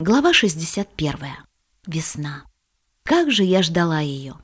Глава 61. Весна. Как же я ждала ее.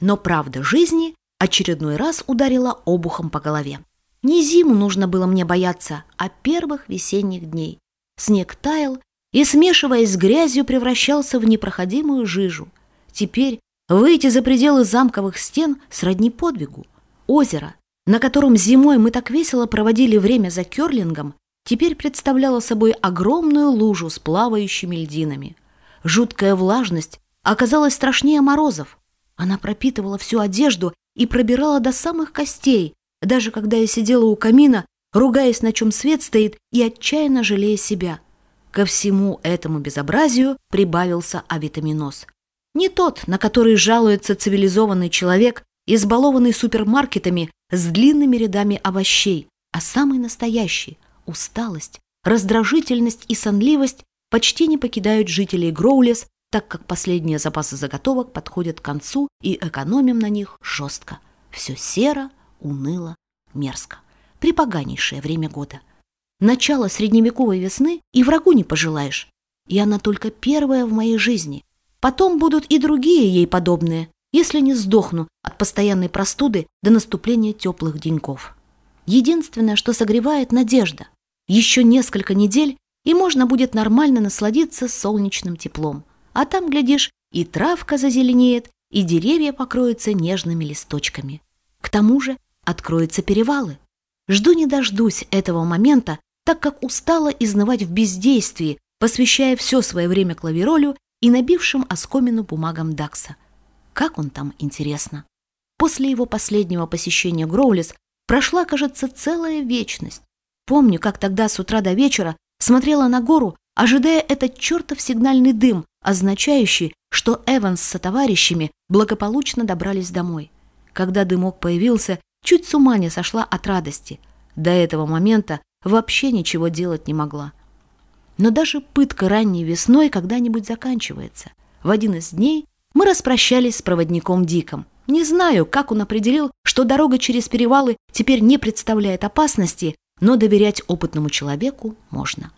Но правда жизни очередной раз ударила обухом по голове. Не зиму нужно было мне бояться, а первых весенних дней. Снег таял и, смешиваясь с грязью, превращался в непроходимую жижу. Теперь выйти за пределы замковых стен сродни подвигу. Озеро, на котором зимой мы так весело проводили время за керлингом, теперь представляла собой огромную лужу с плавающими льдинами. Жуткая влажность оказалась страшнее морозов. Она пропитывала всю одежду и пробирала до самых костей, даже когда я сидела у камина, ругаясь, на чем свет стоит, и отчаянно жалея себя. Ко всему этому безобразию прибавился авитаминоз. Не тот, на который жалуется цивилизованный человек, избалованный супермаркетами с длинными рядами овощей, а самый настоящий – усталость, раздражительность и сонливость почти не покидают жителей Гроулес, так как последние запасы заготовок подходят к концу и экономим на них жестко. Все серо, уныло, мерзко. Припоганейшее время года. Начало средневековой весны и врагу не пожелаешь. И она только первая в моей жизни. Потом будут и другие ей подобные, если не сдохну от постоянной простуды до наступления теплых деньков. Единственное, что согревает – надежда. Еще несколько недель, и можно будет нормально насладиться солнечным теплом. А там, глядишь, и травка зазеленеет, и деревья покроются нежными листочками. К тому же откроются перевалы. Жду не дождусь этого момента, так как устала изнывать в бездействии, посвящая все свое время клавиролю и набившим оскомину бумагам Дакса. Как он там, интересно? После его последнего посещения Гроулис прошла, кажется, целая вечность. Помню, как тогда с утра до вечера смотрела на гору, ожидая этот чертов сигнальный дым, означающий, что Эванс со товарищами благополучно добрались домой. Когда дымок появился, чуть с ума не сошла от радости. До этого момента вообще ничего делать не могла. Но даже пытка ранней весной когда-нибудь заканчивается. В один из дней мы распрощались с проводником Диком. Не знаю, как он определил, что дорога через перевалы теперь не представляет опасности, но доверять опытному человеку можно.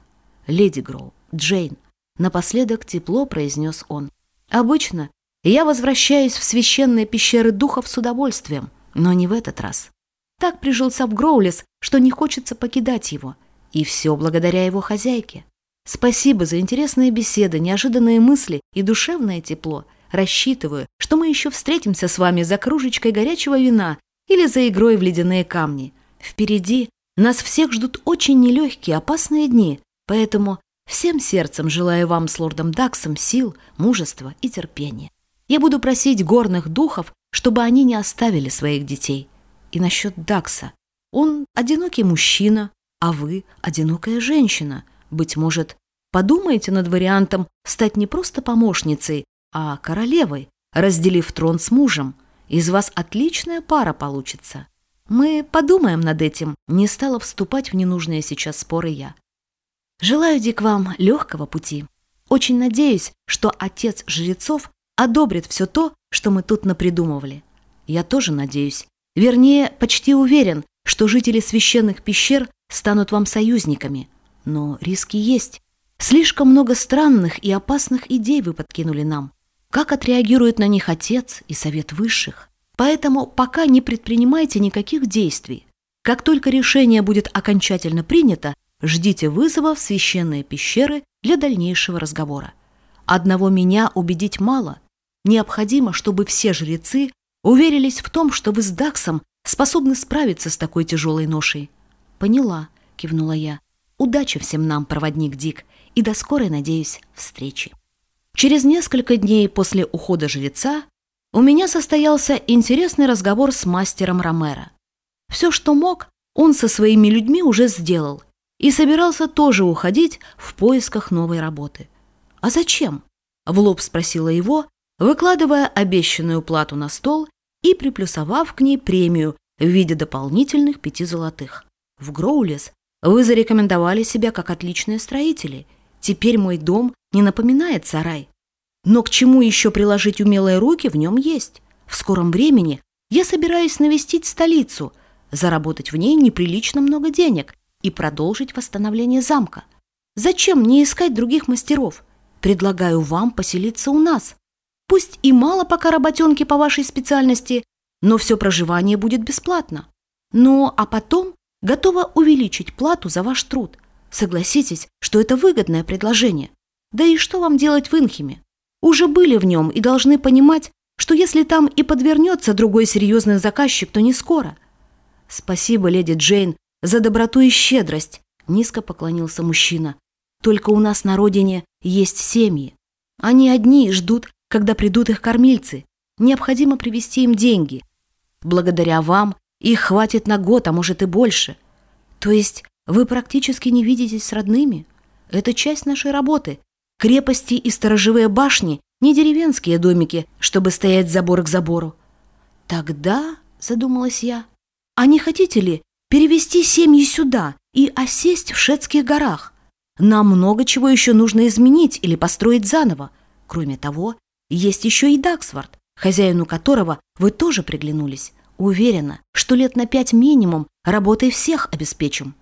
«Леди Гроу, Джейн», — напоследок тепло произнес он. «Обычно я возвращаюсь в священные пещеры духов с удовольствием, но не в этот раз. Так прижился в Гроулес, что не хочется покидать его. И все благодаря его хозяйке. Спасибо за интересные беседы, неожиданные мысли и душевное тепло. Рассчитываю, что мы еще встретимся с вами за кружечкой горячего вина или за игрой в ледяные камни. Впереди нас всех ждут очень нелегкие, опасные дни, поэтому всем сердцем желаю вам с лордом Даксом сил, мужества и терпения. Я буду просить горных духов, чтобы они не оставили своих детей. И насчет Дакса. Он одинокий мужчина, а вы одинокая женщина. Быть может, подумаете над вариантом стать не просто помощницей, а королевой, разделив трон с мужем. Из вас отличная пара получится. Мы подумаем над этим, не стала вступать в ненужные сейчас споры я. Желаю, Дик, вам легкого пути. Очень надеюсь, что отец жрецов одобрит все то, что мы тут напридумывали. Я тоже надеюсь. Вернее, почти уверен, что жители священных пещер станут вам союзниками. Но риски есть. Слишком много странных и опасных идей вы подкинули нам. Как отреагирует на них отец и совет высших? Поэтому пока не предпринимайте никаких действий. Как только решение будет окончательно принято, ждите вызова в священные пещеры для дальнейшего разговора. Одного меня убедить мало. Необходимо, чтобы все жрецы уверились в том, что вы с Даксом способны справиться с такой тяжелой ношей. «Поняла», — кивнула я. «Удачи всем нам, проводник Дик, и до скорой, надеюсь, встречи». Через несколько дней после ухода жреца у меня состоялся интересный разговор с мастером Ромеро. Все, что мог, он со своими людьми уже сделал и собирался тоже уходить в поисках новой работы. «А зачем?» – в лоб спросила его, выкладывая обещанную плату на стол и приплюсовав к ней премию в виде дополнительных пяти золотых. В Гроулес вы зарекомендовали себя как отличные строители. Теперь мой дом не напоминает сарай. Но к чему еще приложить умелые руки в нем есть. В скором времени я собираюсь навестить столицу, заработать в ней неприлично много денег и продолжить восстановление замка. Зачем мне искать других мастеров? предлагаю вам поселиться у нас. Пусть и мало пока работенки по вашей специальности, но все проживание будет бесплатно. Ну, а потом готова увеличить плату за ваш труд. Согласитесь, что это выгодное предложение. Да и что вам делать в Инхиме? Уже были в нем и должны понимать, что если там и подвернется другой серьезный заказчик, то не скоро. Спасибо, леди Джейн, за доброту и щедрость, низко поклонился мужчина. Только у нас на родине есть семьи. Они одни ждут, когда придут их кормильцы. Необходимо привезти им деньги. Благодаря вам их хватит на год, а может и больше. То есть вы практически не видитесь с родными? Это часть нашей работы. Крепости и сторожевые башни – не деревенские домики, чтобы стоять забор к забору. Тогда, задумалась я, а не хотите ли перевести семьи сюда и осесть в Шетских горах? Нам много чего еще нужно изменить или построить заново. Кроме того, есть еще и Даксворт, хозяину которого вы тоже приглянулись. Уверена, что лет на пять минимум работой всех обеспечим.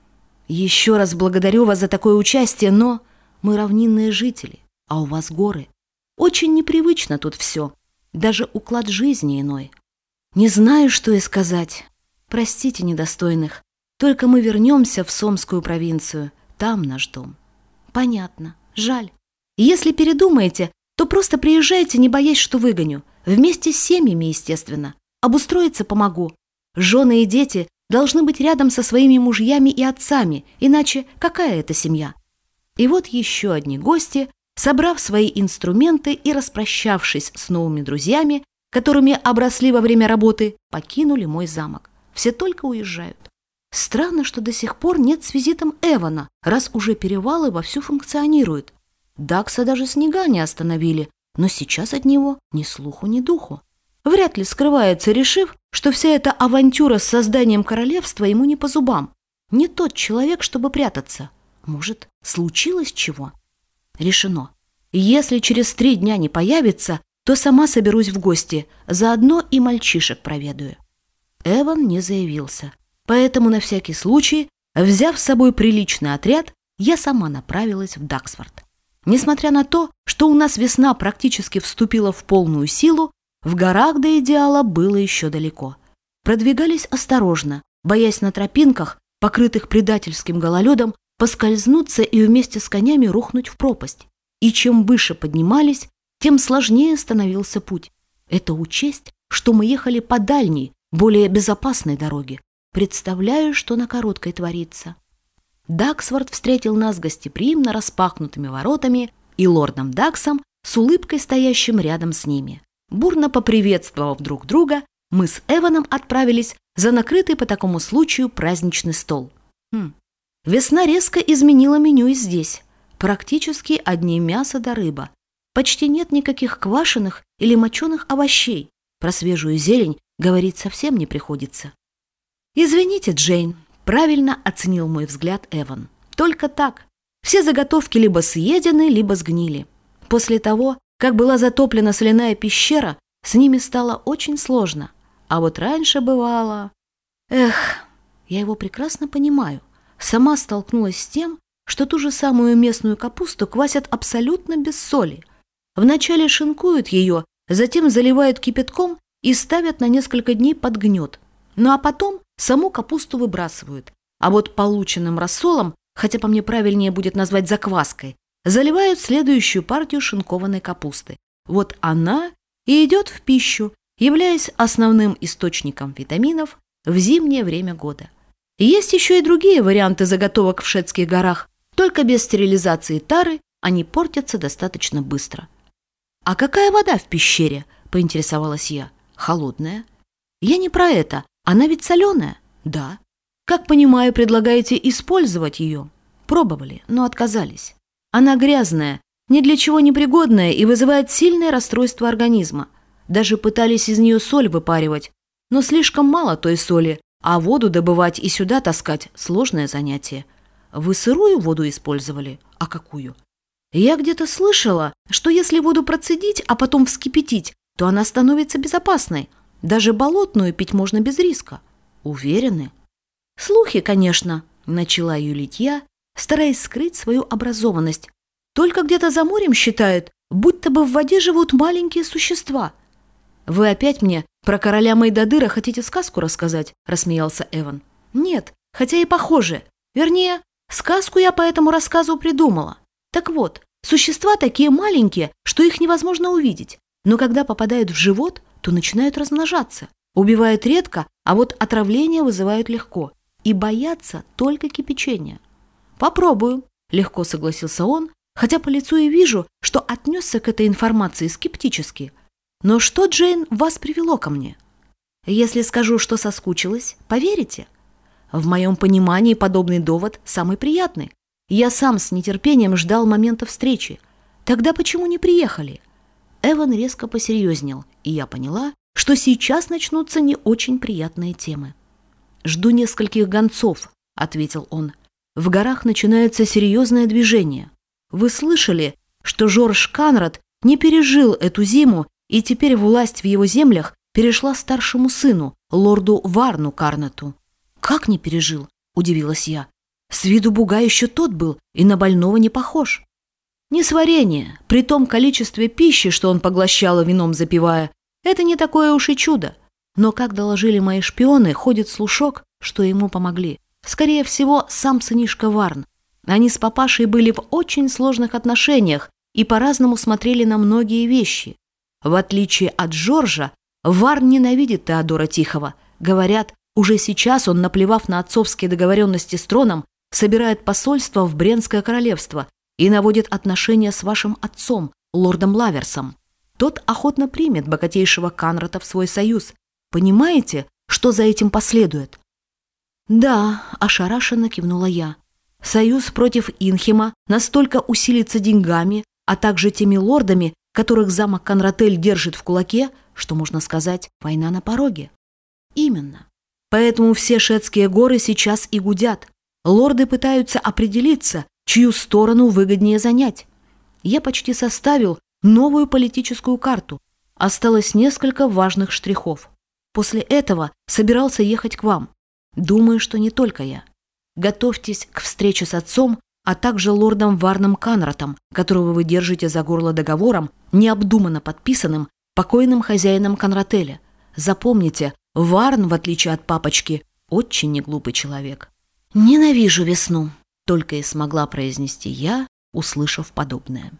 Еще раз благодарю вас за такое участие, но мы равнинные жители, а у вас горы. Очень непривычно тут все, даже уклад жизни иной. Не знаю, что и сказать. Простите недостойных, только мы вернемся в Сомскую провинцию, там наш дом. Понятно, жаль. Если передумаете, то просто приезжайте, не боясь, что выгоню. Вместе с семьями, естественно. Обустроиться помогу. Жены и дети должны быть рядом со своими мужьями и отцами, иначе какая это семья? И вот еще одни гости, собрав свои инструменты и распрощавшись с новыми друзьями, которыми обросли во время работы, покинули мой замок. Все только уезжают. Странно, что до сих пор нет с визитом Эвана, раз уже перевалы вовсю функционируют. Дакса даже снега не остановили, но сейчас от него ни слуху, ни духу. Вряд ли скрывается, решив, что вся эта авантюра с созданием королевства ему не по зубам. Не тот человек, чтобы прятаться. Может, случилось чего? Решено. Если через три дня не появится, то сама соберусь в гости, заодно и мальчишек проведаю. Эван не заявился. Поэтому на всякий случай, взяв с собой приличный отряд, я сама направилась в Даксфорд. Несмотря на то, что у нас весна практически вступила в полную силу, в горах до идеала было еще далеко. Продвигались осторожно, боясь на тропинках, покрытых предательским гололедом, поскользнуться и вместе с конями рухнуть в пропасть. И чем выше поднимались, тем сложнее становился путь. Это учесть, что мы ехали по дальней, более безопасной дороге, Представляю, что на короткой творится. Даксворт встретил нас гостеприимно распахнутыми воротами и лордом Даксом с улыбкой стоящим рядом с ними. Бурно поприветствовав друг друга, мы с Эваном отправились за накрытый по такому случаю праздничный стол. Хм. Весна резко изменила меню и здесь. Практически одни мясо да рыба. Почти нет никаких квашеных или моченых овощей. Про свежую зелень говорить совсем не приходится. «Извините, Джейн», — правильно оценил мой взгляд Эван. «Только так. Все заготовки либо съедены, либо сгнили. После того, как была затоплена соляная пещера, с ними стало очень сложно. А вот раньше бывало... Эх, я его прекрасно понимаю. Сама столкнулась с тем, что ту же самую местную капусту квасят абсолютно без соли. Вначале шинкуют ее, затем заливают кипятком и ставят на несколько дней под гнет. Ну а потом Саму капусту выбрасывают, а вот полученным рассолом, хотя по мне правильнее будет назвать закваской, заливают следующую партию шинкованной капусты. Вот она и идет в пищу, являясь основным источником витаминов в зимнее время года. Есть еще и другие варианты заготовок в Шетских горах, только без стерилизации тары они портятся достаточно быстро. «А какая вода в пещере?» – поинтересовалась я. «Холодная». «Я не про это, она ведь соленая? Да. Как понимаю, предлагаете использовать ее? Пробовали, но отказались. Она грязная, ни для чего не пригодная и вызывает сильное расстройство организма. Даже пытались из нее соль выпаривать, но слишком мало той соли, а воду добывать и сюда таскать – сложное занятие. Вы сырую воду использовали? А какую? Я где-то слышала, что если воду процедить, а потом вскипятить, то она становится безопасной. Даже болотную пить можно без риска. Уверены? Слухи, конечно, начала юлить я, стараясь скрыть свою образованность. только где-то за морем считают, будто бы в воде живут маленькие существа. Вы опять мне про короля Майдадыра хотите сказку рассказать? Рассмеялся Эван. Нет, хотя и похоже. Вернее, сказку я по этому рассказу придумала. Так вот, существа такие маленькие, что их невозможно увидеть. Но когда попадают в живот, то начинают размножаться. Убивают редко, а вот отравление вызывают легко. И боятся только кипячения. «Попробую», — легко согласился он, хотя по лицу и вижу, что отнесся к этой информации скептически. «Но что, Джейн, вас привело ко мне?» «Если скажу, что соскучилась, поверите?» В моем понимании подобный довод самый приятный. Я сам с нетерпением ждал момента встречи. Тогда почему не приехали? Эван резко посерьезнел, и я поняла, что сейчас начнутся не очень приятные темы. «Жду нескольких гонцов», — ответил он. «В горах начинается серьезное движение. Вы слышали, что Жорж Канрад не пережил эту зиму, и теперь власть в его землях перешла старшему сыну, лорду Варну Карнату?» «Как не пережил?» — удивилась я. «С виду буга еще тот был и на больного не похож». Не сварение, при том количестве пищи, что он поглощал вином запивая, это не такое уж и чудо. Но, как доложили мои шпионы, ходит слушок, что ему помогли. Скорее всего, сам сынишка Варн. Они с папашей были в очень сложных отношениях и по-разному смотрели на многие вещи. В отличие от Джорджа, Варн ненавидит Теодора Тихого. Говорят, уже сейчас он, наплевав на отцовские договоренности с троном, собирает посольство в Бренское королевство и наводит отношения с вашим отцом, лордом Лаверсом. Тот охотно примет богатейшего Канрата в свой союз. Понимаете, что за этим последует? Да, ошарашенно кивнула я. Союз против Инхема настолько усилится деньгами, а также теми лордами, которых замок Конратель держит в кулаке, что, можно сказать, война на пороге. Именно. Поэтому все шетские горы сейчас и гудят. Лорды пытаются определиться, чью сторону выгоднее занять. Я почти составил новую политическую карту. Осталось несколько важных штрихов. После этого собирался ехать к вам. Думаю, что не только я. Готовьтесь к встрече с отцом, а также лордом Варном Канратом, которого вы держите за горло договором, необдуманно подписанным покойным хозяином Конрателя. Запомните, Варн, в отличие от папочки, очень неглупый человек. «Ненавижу весну», — только и смогла произнести я, услышав подобное.